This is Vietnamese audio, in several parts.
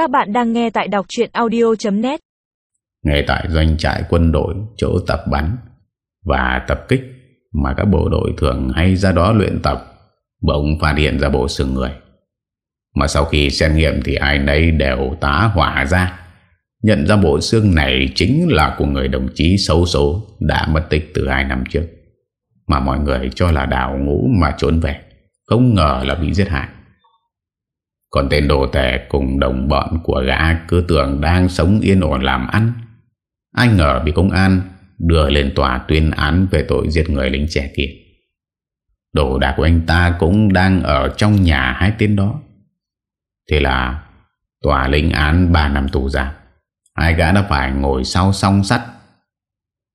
Các bạn đang nghe tại đọc chuyện audio.net Ngay tại doanh trại quân đội, chỗ tập bắn và tập kích mà các bộ đội thường hay ra đó luyện tập, bỗng phát hiện ra bộ xương người. Mà sau khi xét nghiệm thì ai nấy đều tá hỏa ra. Nhận ra bộ xương này chính là của người đồng chí xấu số đã mất tích từ 2 năm trước. Mà mọi người cho là đào ngũ mà trốn về, không ngờ là bị giết hại còn tên đồ tể cùng đồng bọn của gã cứ tưởng đang sống yên ổn làm ăn. Anh ngờ bị công an đưa lên tòa tuyên án về tội giết người lính trẻ kia. Đồ đạc của anh ta cũng đang ở trong nhà hai tên đó. Thế là tòa lĩnh án 3 năm tù giam. Hai gã đã phải ngồi sau song sắt.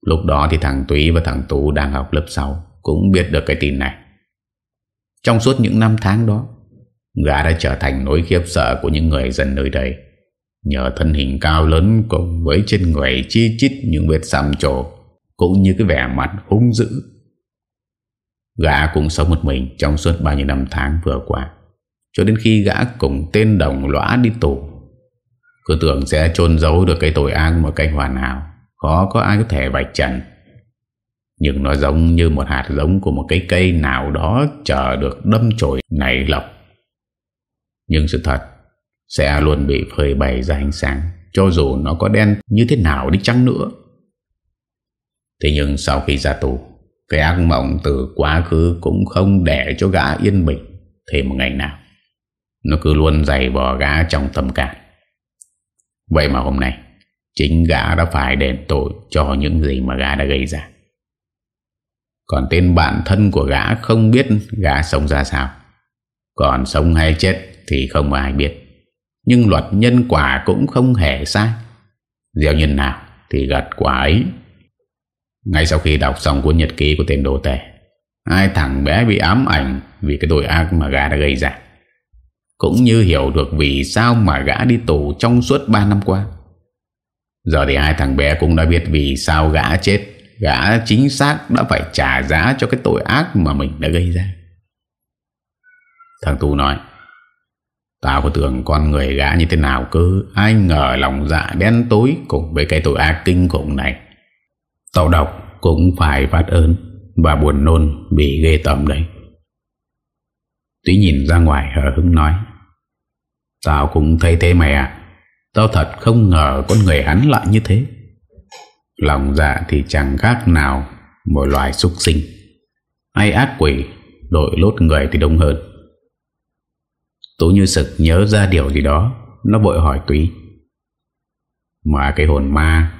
Lúc đó thì thằng Túy và thằng Tú đang học lớp 6 Cũng biết được cái tin này. Trong suốt những năm tháng đó Gã đã trở thành nỗi khiếp sợ của những người dân nơi đây. Nhờ thân hình cao lớn cùng với trên người chi chít những vết xăm trổ, Cũng như cái vẻ mặt hung dữ. Gã cũng sống một mình trong suốt bao nhiêu năm tháng vừa qua, Cho đến khi gã cùng tên đồng lõa đi tù. Cứ tưởng sẽ chôn giấu được cái tội ác một cách hoàn hảo, Khó có ai có thể vạch trần. Nhưng nó giống như một hạt giống của một cái cây nào đó Chờ được đâm chồi nảy lọc. Nhưng sự thật Sẽ luôn bị phơi bày ra ánh sáng, Cho dù nó có đen như thế nào đi chăng nữa. Thế nhưng sau khi ra tù, Cái ác mộng từ quá khứ Cũng không để cho gã yên bình Thêm một ngày nào. Nó cứ luôn dày vò gã trong tâm cảm Vậy mà hôm nay, Chính gã đã phải đền tội Cho những gì mà gã đã gây ra. Còn tên bạn thân của gã Không biết gã sống ra sao. Còn sống hay chết thì không ai biết. Nhưng luật nhân quả cũng không hề sai. Gieo nhân nào Thì gặt quả ấy. Ngay sau khi đọc xong cuốn nhật ký của tên đồ tệ, Hai thằng bé bị ám ảnh Vì cái tội ác mà gã đã gây ra. Cũng như hiểu được vì sao mà gã đi tù trong suốt 3 năm qua. Giờ thì hai thằng bé cũng đã biết vì sao gã chết. Gã chính xác đã phải trả giá cho cái tội ác mà mình đã gây ra. Thằng Tu nói Tao có tưởng con người gã như thế nào cơ Ai ngờ lòng dạ đen tối Cùng với cái tội ác kinh khủng này. Tao đọc cũng phải phát ơn Và buồn nôn bị ghê tầm đấy. Tí nhìn ra ngoài, hờ hứng nói, Tao cũng thấy thế mày à Tao thật không ngờ con người hắn lại như thế. Lòng dạ thì chẳng khác nào Một loài súc sinh. Hay ác quỷ, Đội lốt người thì đông hơn. Tú như sực nhớ ra điều gì đó, Nó vội hỏi Túy. Mà cái hồn ma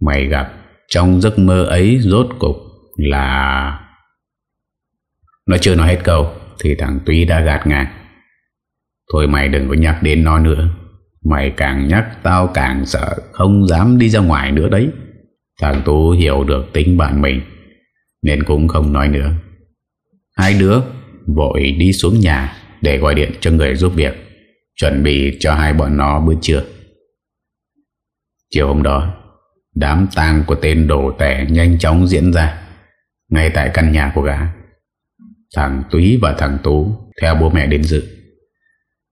Mày gặp Trong giấc mơ ấy rốt cục Là Nó chưa nói hết câu Thì thằng Túy đã gạt ngang. Thôi mày đừng có nhắc đến nó nữa, Mày càng nhắc tao càng sợ Không dám đi ra ngoài nữa đấy. Thằng Tú hiểu được tính bạn mình, Nên cũng không nói nữa. Hai đứa vội đi xuống nhà. Để gọi điện cho người giúp việc, Chuẩn bị cho hai bọn nó bữa trưa. Chiều hôm đó, Đám tang của tên đồ tẻ nhanh chóng diễn ra, Ngay tại căn nhà của gã. Thằng Túy và thằng Tú Theo bố mẹ đến dự.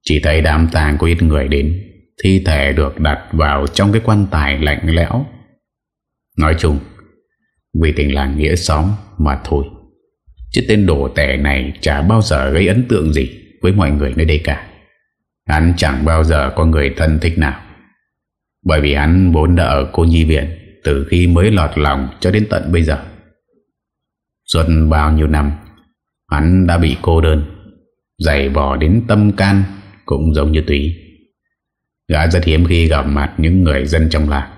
Chỉ thấy đám tang có ít người đến, Thi thể được đặt vào trong cái quan tài lạnh lẽo. Nói chung, Vì tình làng nghĩa xóm mà thôi, Chứ tên đồ tẻ này Chả bao giờ gây ấn tượng gì. Với mọi người nơi đây cả. Hắn chẳng bao giờ có người thân thích nào. Bởi vì hắn vốn đã ở cô nhi viện Từ khi mới lọt lòng cho đến tận bây giờ. Xuân bao nhiêu năm, Hắn đã bị cô đơn, Dày vò đến tâm can Cũng giống như Túy. Gã rất hiếm khi gặp mặt những người dân trong làng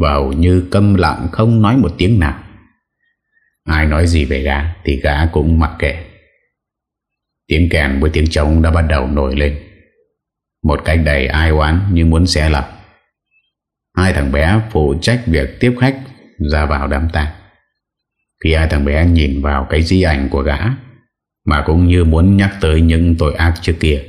Và hầu như câm lặng không nói một tiếng nào. Ai nói gì về gã Thì gã cũng mặc kệ. Tiếng kèn với tiếng trống đã bắt đầu nổi lên. Một cách đầy ai oán như muốn xé lập Hai thằng bé phụ trách việc tiếp khách ra vào đám tang. Khi hai thằng bé nhìn vào cái di ảnh của gã, Mà cũng như muốn nhắc tới những tội ác trước kia,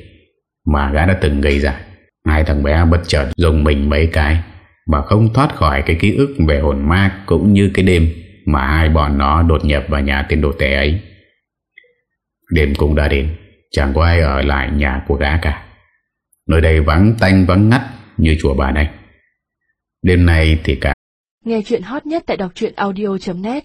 Mà gã đã từng gây ra, Hai thằng bé bất chợt dùng mình mấy cái Mà không thoát khỏi cái ký ức về hồn ma Cũng như cái đêm Mà hai bọn nó đột nhập vào nhà tên đồ tệ ấy. Đêm cũng đã đến, Chẳng có ai ở lại nhà của gã cả Nơi đây vắng tanh vắng ngắt như chùa bà này. Đêm nay thì cả Nghe chuyện hot nhất tại đọc audio.net